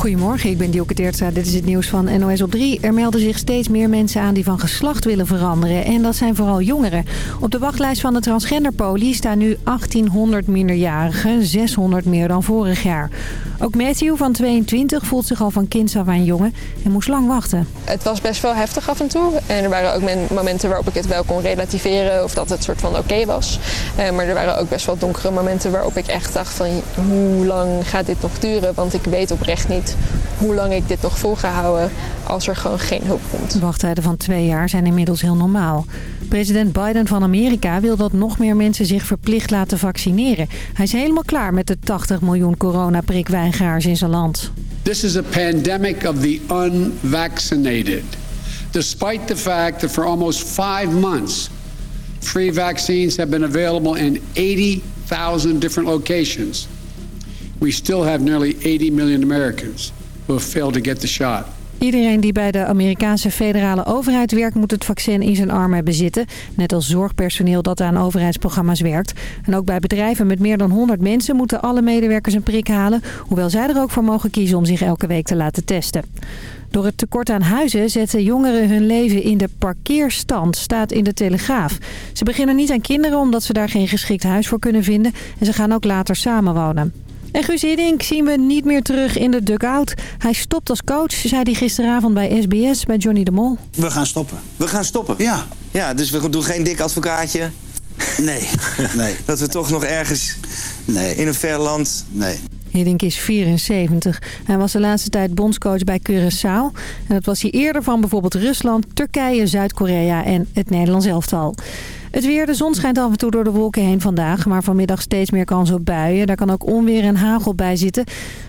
Goedemorgen, ik ben Dielke Teertstra. Dit is het nieuws van NOS op 3. Er melden zich steeds meer mensen aan die van geslacht willen veranderen. En dat zijn vooral jongeren. Op de wachtlijst van de transgenderpolie staan nu 1800 minderjarigen. 600 meer dan vorig jaar. Ook Matthew van 22 voelt zich al van kinds af aan jongen en moest lang wachten. Het was best wel heftig af en toe. En er waren ook momenten waarop ik het wel kon relativeren of dat het soort van oké was. Eh, maar er waren ook best wel donkere momenten waarop ik echt dacht van hoe lang gaat dit nog duren? Want ik weet oprecht niet hoe lang ik dit nog vol ga houden als er gewoon geen hulp komt. De wachttijden van twee jaar zijn inmiddels heel normaal. President Biden van Amerika wil dat nog meer mensen zich verplicht laten vaccineren. Hij is helemaal klaar met de 80 miljoen coronaprikweigeraars in zijn land. This is a pandemic of the unvaccinated. Despite the fact that for almost five months free vaccines have been available in 80,000 different locations we still have nearly 80 million Americans who have failed to get the shot. Iedereen die bij de Amerikaanse federale overheid werkt moet het vaccin in zijn arm hebben zitten. Net als zorgpersoneel dat aan overheidsprogramma's werkt. En ook bij bedrijven met meer dan 100 mensen moeten alle medewerkers een prik halen. Hoewel zij er ook voor mogen kiezen om zich elke week te laten testen. Door het tekort aan huizen zetten jongeren hun leven in de parkeerstand, staat in de Telegraaf. Ze beginnen niet aan kinderen omdat ze daar geen geschikt huis voor kunnen vinden. En ze gaan ook later samenwonen. En Guus Hiddink zien we niet meer terug in de dugout. Hij stopt als coach, zei hij gisteravond bij SBS, bij Johnny de Mol. We gaan stoppen. We gaan stoppen? Ja. Ja, dus we doen geen dik advocaatje? Nee, nee. Dat we toch nog ergens nee. in een ver land... Nee. Hiddink is 74. Hij was de laatste tijd bondscoach bij Curaçao. En dat was hij eerder van bijvoorbeeld Rusland, Turkije, Zuid-Korea en het Nederlands elftal. Het weer, de zon schijnt af en toe door de wolken heen vandaag. Maar vanmiddag steeds meer kans op buien. Daar kan ook onweer en hagel bij zitten.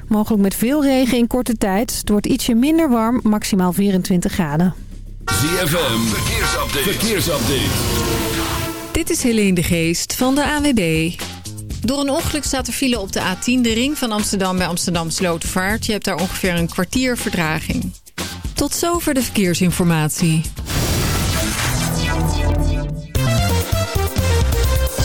Mogelijk met veel regen in korte tijd. Het wordt ietsje minder warm, maximaal 24 graden. ZFM, verkeersupdate. verkeersupdate. Dit is Helene de Geest van de AWB. Door een ongeluk staat er file op de A10, de ring van Amsterdam bij Amsterdam Slotervaart. Je hebt daar ongeveer een kwartier verdraging. Tot zover de verkeersinformatie.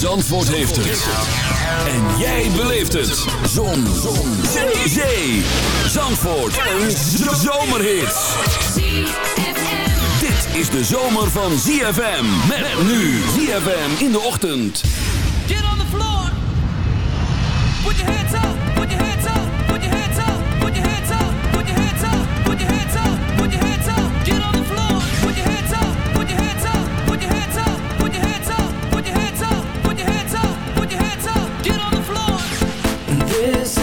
Zandvoort heeft het. En jij beleeft het. Zon. Zon. Zee. Zee. Zandvoort. Een zomerhit. Dit is de zomer van ZFM. Met nu ZFM in de ochtend. Get on the floor. Put your hands up.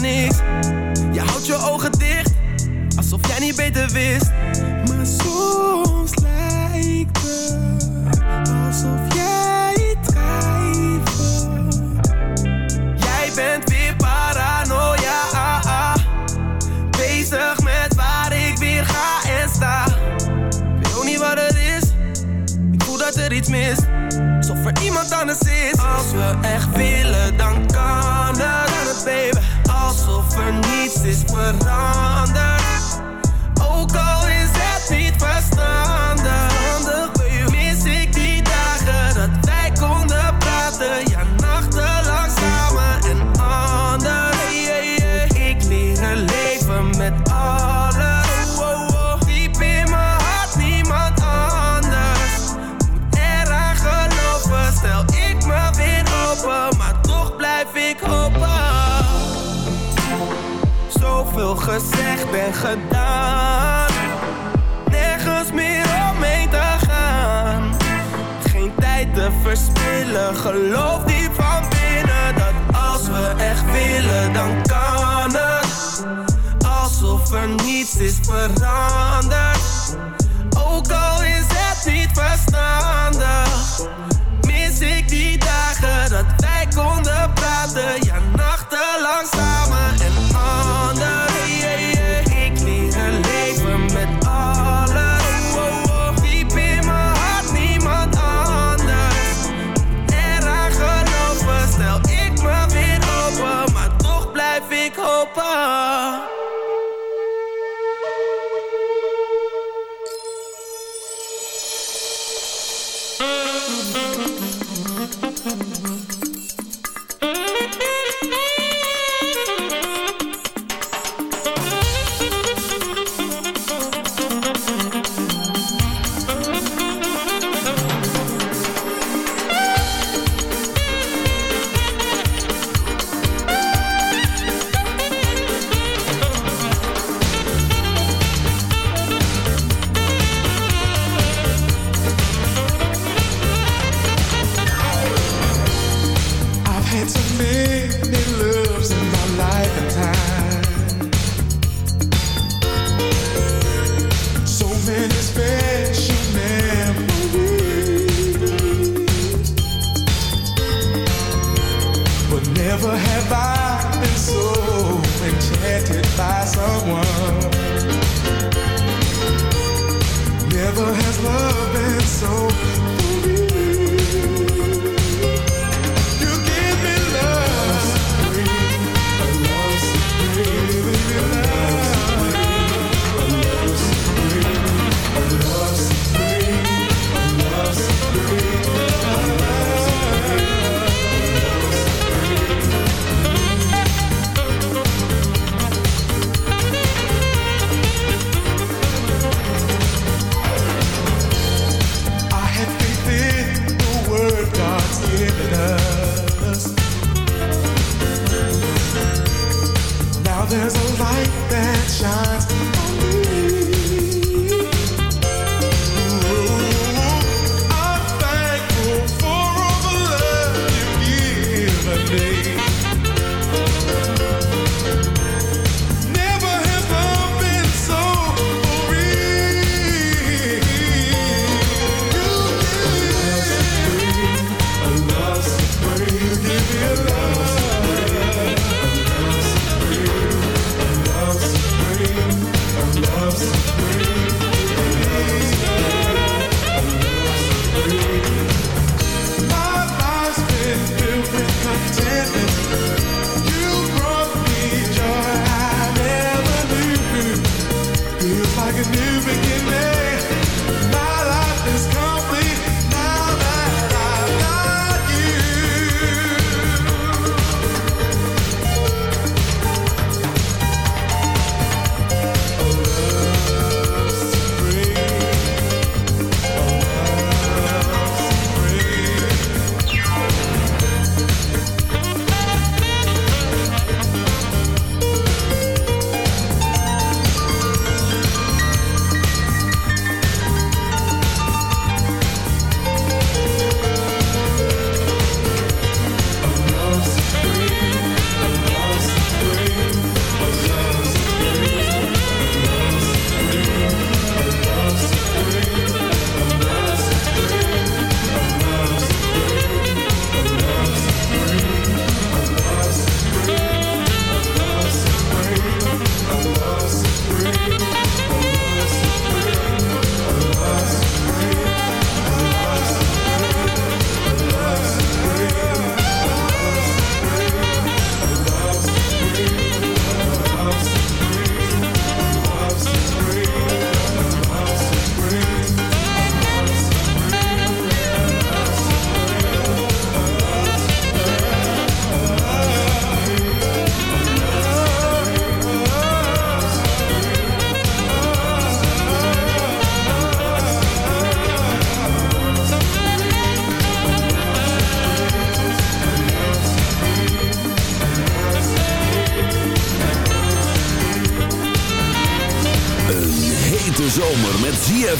Je houdt je ogen dicht, alsof jij niet beter wist.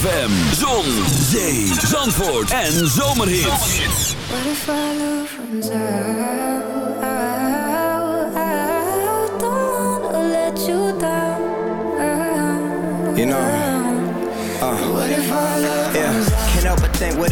ZFM. Zon, zee, zandvoort en zomerhits. What if our love runs out? out? Don't wanna let you down. You know, uh, What if our love yeah, runs out? can't help but think, what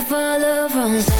if our love runs out?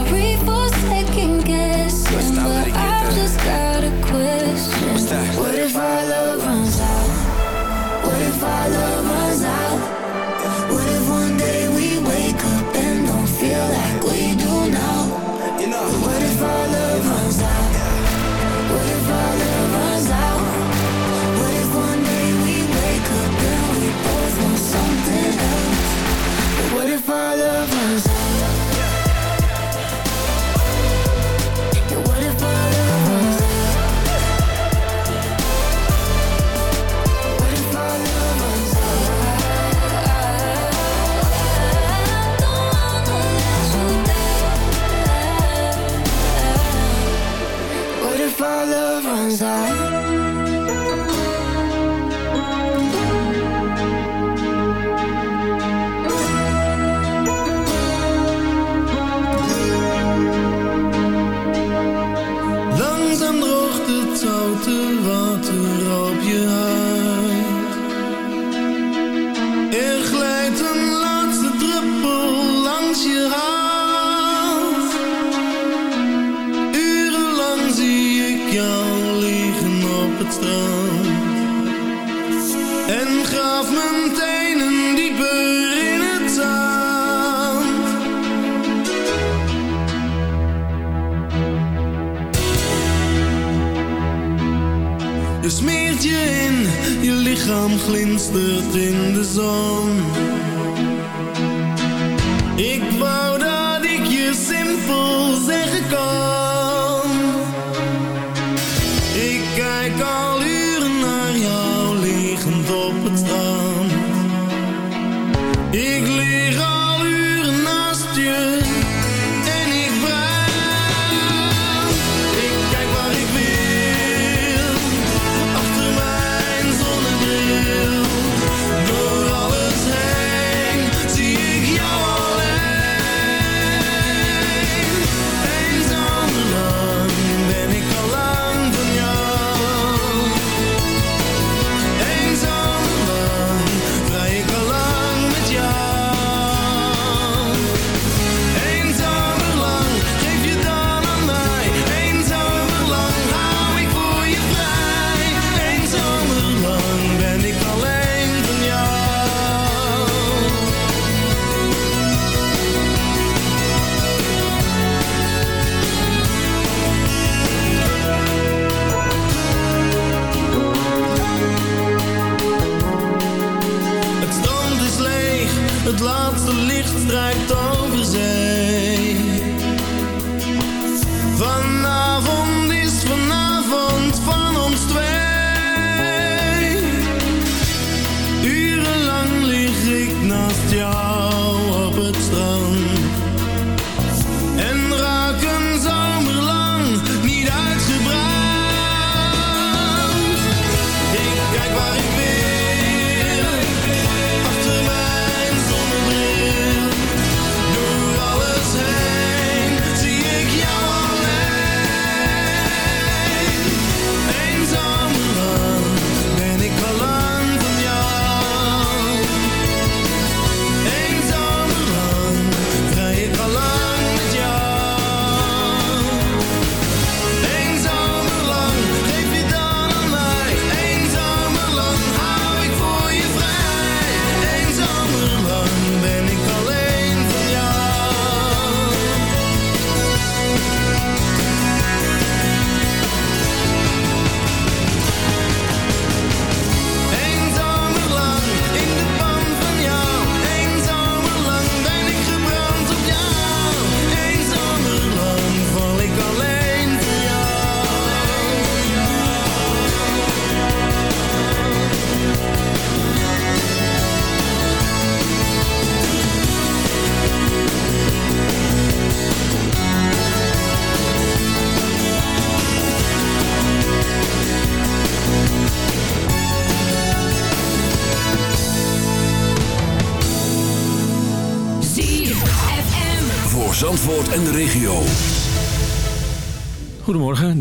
Second guessing, Let's not let but I've just got a question. What if our love runs out? What if our love runs out? What if one day we wake up and don't feel like we do now? What if our love runs out? What if our love runs out? What if one day we wake up and we both want something else? What if our love love runs out? Het strand. En graaf mijn tenen dieper in het zand. Je smeert je in, je lichaam glinstert in de zon. Ik wou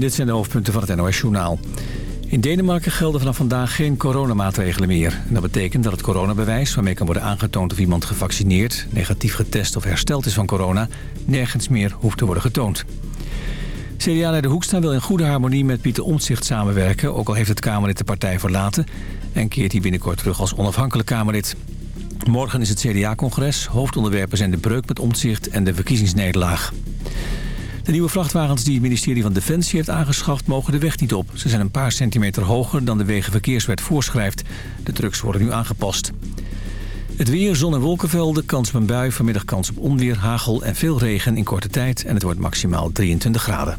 dit zijn de hoofdpunten van het NOS-journaal. In Denemarken gelden vanaf vandaag geen coronamaatregelen meer. Dat betekent dat het coronabewijs waarmee kan worden aangetoond of iemand gevaccineerd, negatief getest of hersteld is van corona, nergens meer hoeft te worden getoond. CDA-leider Hoekstra wil in goede harmonie met Pieter Omtzigt samenwerken... ook al heeft het Kamerlid de partij verlaten... en keert hij binnenkort terug als onafhankelijk Kamerlid. Morgen is het CDA-congres. Hoofdonderwerpen zijn de breuk met Omtzigt en de verkiezingsnederlaag. De nieuwe vrachtwagens die het ministerie van Defensie heeft aangeschaft... mogen de weg niet op. Ze zijn een paar centimeter hoger dan de Wegenverkeerswet voorschrijft. De trucks worden nu aangepast. Het weer, zon- en wolkenvelden, kans op een bui. Vanmiddag kans op onweer, hagel en veel regen in korte tijd. En het wordt maximaal 23 graden.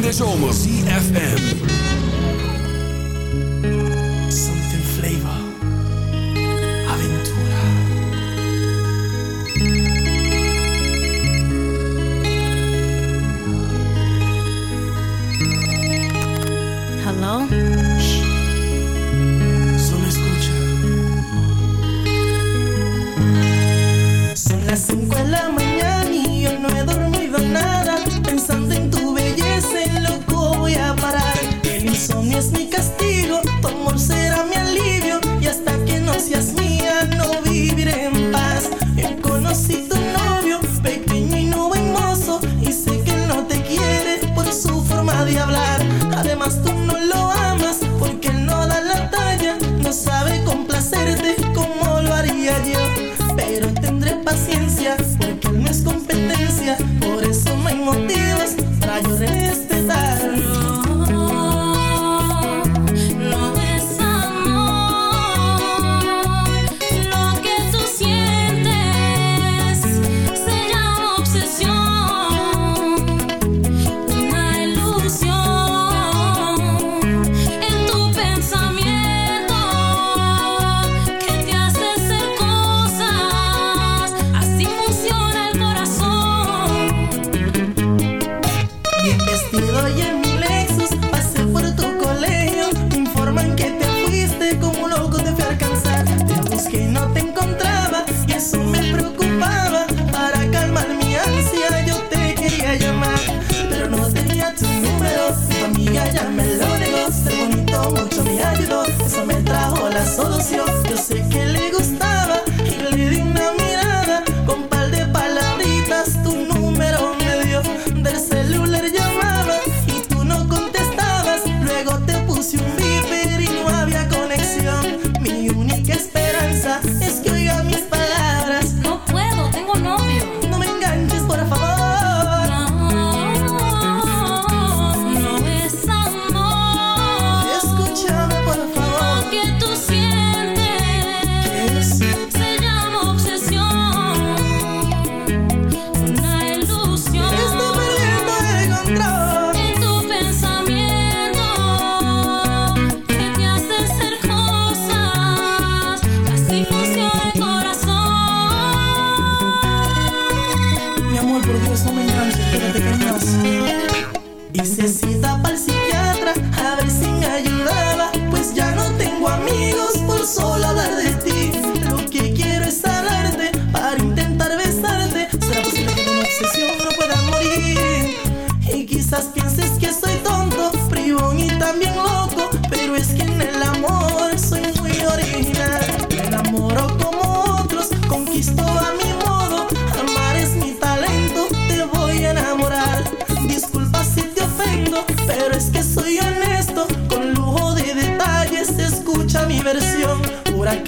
in de zomer. CFM.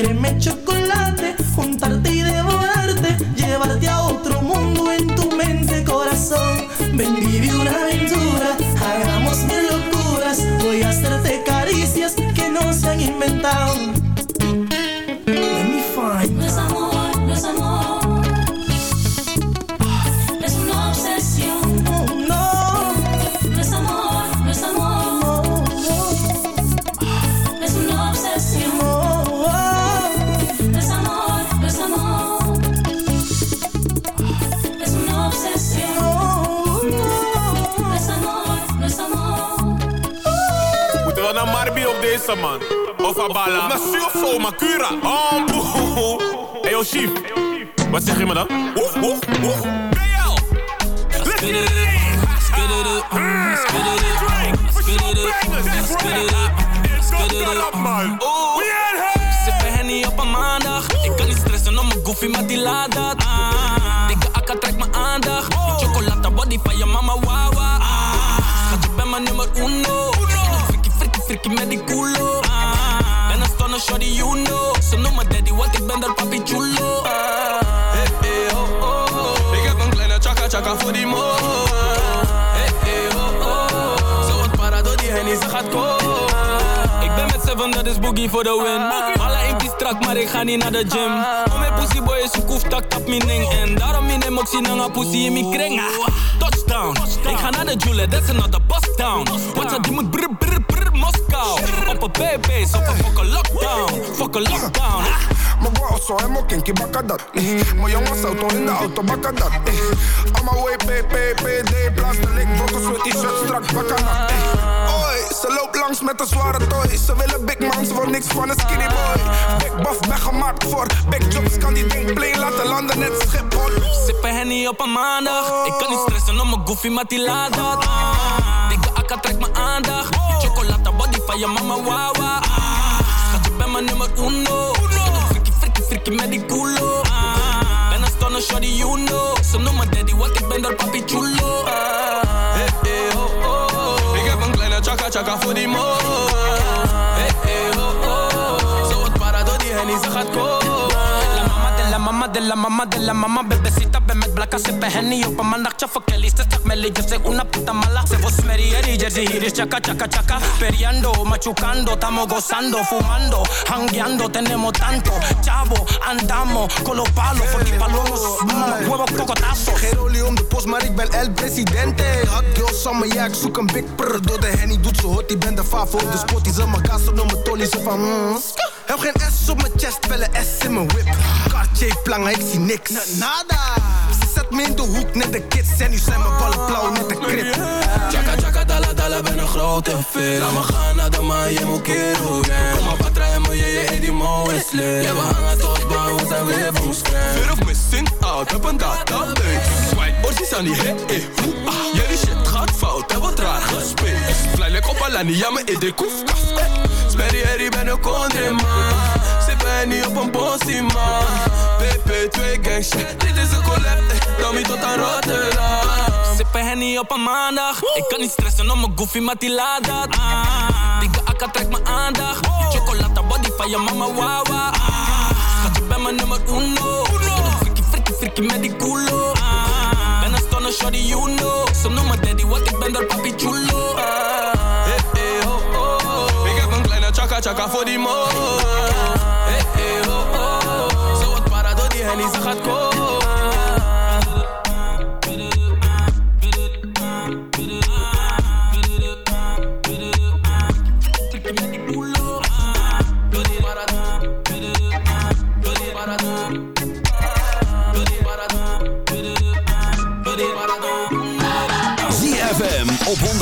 I met you. Kabbalah. Mijn surfo, mijn cura. Oh, hey, yo, chief. Wat zeg je me dan? Boogie voor de win. Alle impie strak, maar ik ga niet naar de gym. Om mijn pussy boy is koef tak tap mijn ding. En daarom in hem ook zien nanga pussy in mijn kring. Ah, Touchdown, ik ga naar de Jule, that's another bust down. Wat dat die moet brr brr brr Moskou. Op een baby's, op een fucking lockdown. Fucking lockdown. Mijn bro zo helemaal kinky bakken dat. Mijn jongens auto in de auto bakken dat. eh. Allemaal way PPPD plastic brokkels met die shirt strak bakken dat. eh. Oi, ze loopt langs met een zware toy. Ze willen big man, ze niks van een skinny boy. Big buff ben gemaakt voor big jobs, kan die ding play laten landen net Schiphol. Sippen henny op een maandag. Ik kan niet stressen om mijn goofy, maar die laat dat. Ah, Dikke akka trekt mijn aandacht. Die chocolate body van je mama, wawa. Ah, Schat, je bent mijn nummer uno. Frikkie, frikkie, frikkie met die culo. Ah, Ben een stunner, shawty, you know. Ze noemen daddy, want ik ben daar papi chulo. Hey, hey, chaka chaka voor die mo. Hey, hey, oh, oh. Die gaat. La mama de la mama de la mama Bebecita, ben met blakka, sippen henny op een maandagje Voor Kelly, ze zegt Melly, yo soy una puta mala Se vos meri, eri, jersey, hier is chaka, chaka, chaka Periando, machucando, estamos gozando Fumando, hangueando, tenemos tanto Chavo, andamos, con los palos Voor die palomos, mama, huevo, cocotazo Geen olie om de post, maar ik ben El Presidente. Hot girl summer, ja, ik zoek een big prr. Door de henny doet ze hot, die ben de favo de spot. Die ze mijn gas op, mijn tolly, ze van mm. Heb geen S op mijn chest, wel een S in mijn whip. Cartier plangen, ik zie niks. Nada. Ze zet me in de hoek, net de kids. En nu zijn mijn ballen blauw, net de krip. Chaka chaka dala dala ben een grote fit Laat me gaan naar de maan, je moet kero yeah. Kom maar patra en me, je je die is lit Ja we hangen tot we zijn weer van of missing out, heb een database. Swipe, orsies aan die hit, eh, hoe, ah. Jullie shit gaat fout, heb wat raar gespeeld. Fly like op Alani, ja, me in de koef, kaf, eh. Sperry Harry ben een kondre man Sippen niet op een bossie man PP2 gang shit Dit is een collab, eh. Tommy tot aan Rotterdam Sippen henny op een maandag Ik kan niet stressen om mijn goofy, maar die laat dat ah. Dikke akka trekt mijn aandacht Die chocolate body van je mama, wawa ah. Bent mijn nummer uno Frikkie, frikkie, frikkie met die culo ah. Ben een stunner, shawty, you know Ze noemen daddy, want ik ben daar papi chulo ah. Hey, hey, oh, oh, oh. Ik heb een kleine chaka chaka voor die mo. Hey, hey, oh, oh. Zo wat para door die henny, ze gaat komen.